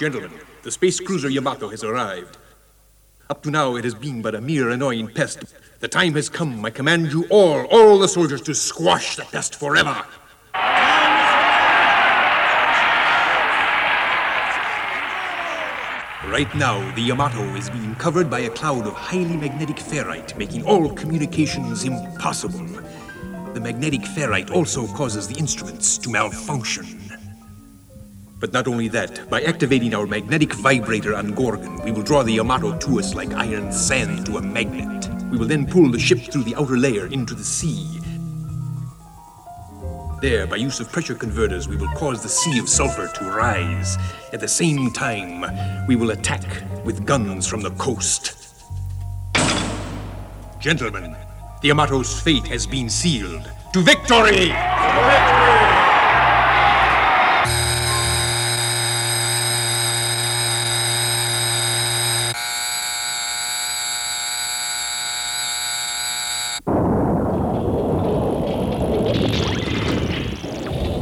Gentlemen, the space cruiser Yamato has arrived. Up to now, it has been but a mere annoying pest. The time has come. I command you all, all the soldiers, to squash the pest forever. Right now, the Yamato is being covered by a cloud of highly magnetic ferrite, making all communications impossible. The magnetic ferrite also causes the instruments to malfunction. But not only that, by activating our magnetic vibrator on Gorgon, we will draw the Yamato to us like iron sand to a magnet. We will then pull the ship through the outer layer into the sea. There, by use of pressure converters, we will cause the sea of sulfur to rise. At the same time, we will attack with guns from the coast. Gentlemen, the Yamato's fate has been sealed. To victory!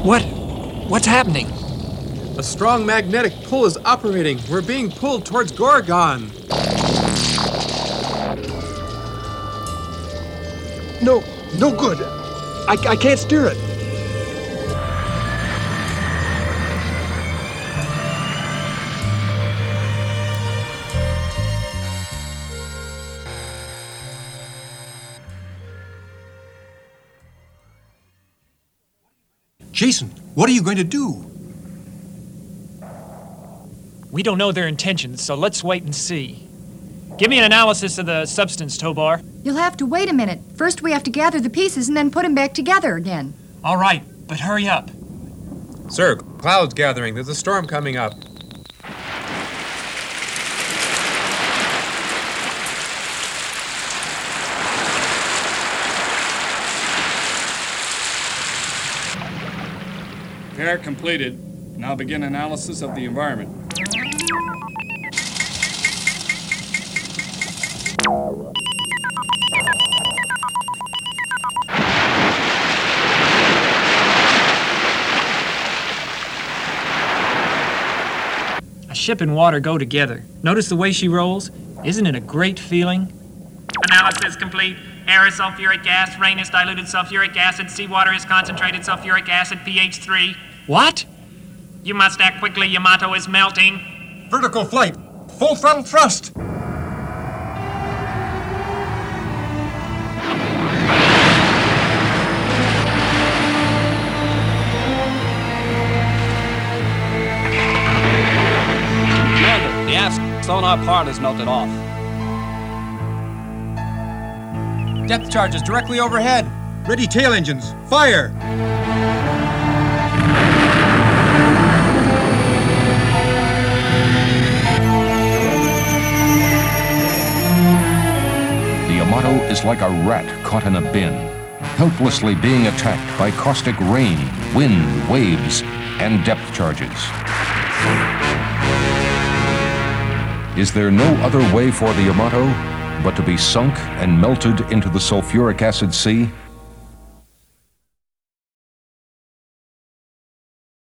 What? What's happening? A strong magnetic pull is operating. We're being pulled towards Gorgon. No, no good. I, I can't steer it. Jason, what are you going to do? We don't know their intentions, so let's wait and see. Give me an analysis of the substance, Tobar. You'll have to wait a minute. First, we have to gather the pieces and then put them back together again. All right, but hurry up. Sir, clouds gathering. There's a storm coming up. Repair completed. Now begin analysis of the environment. A ship and water go together. Notice the way she rolls? Isn't it a great feeling? Analysis complete. Air is sulfuric gas, rain is diluted sulfuric acid, seawater is concentrated sulfuric acid, pH 3. What? You must act quickly, Yamato is melting. Vertical flight! Full throttle thrust! Commander, the aft sonar part is melted off. Depth charges directly overhead. Ready tail engines! Fire! Is like a rat caught in a bin, helplessly being attacked by caustic rain, wind, waves, and depth charges. Is there no other way for the Yamato but to be sunk and melted into the sulfuric acid sea?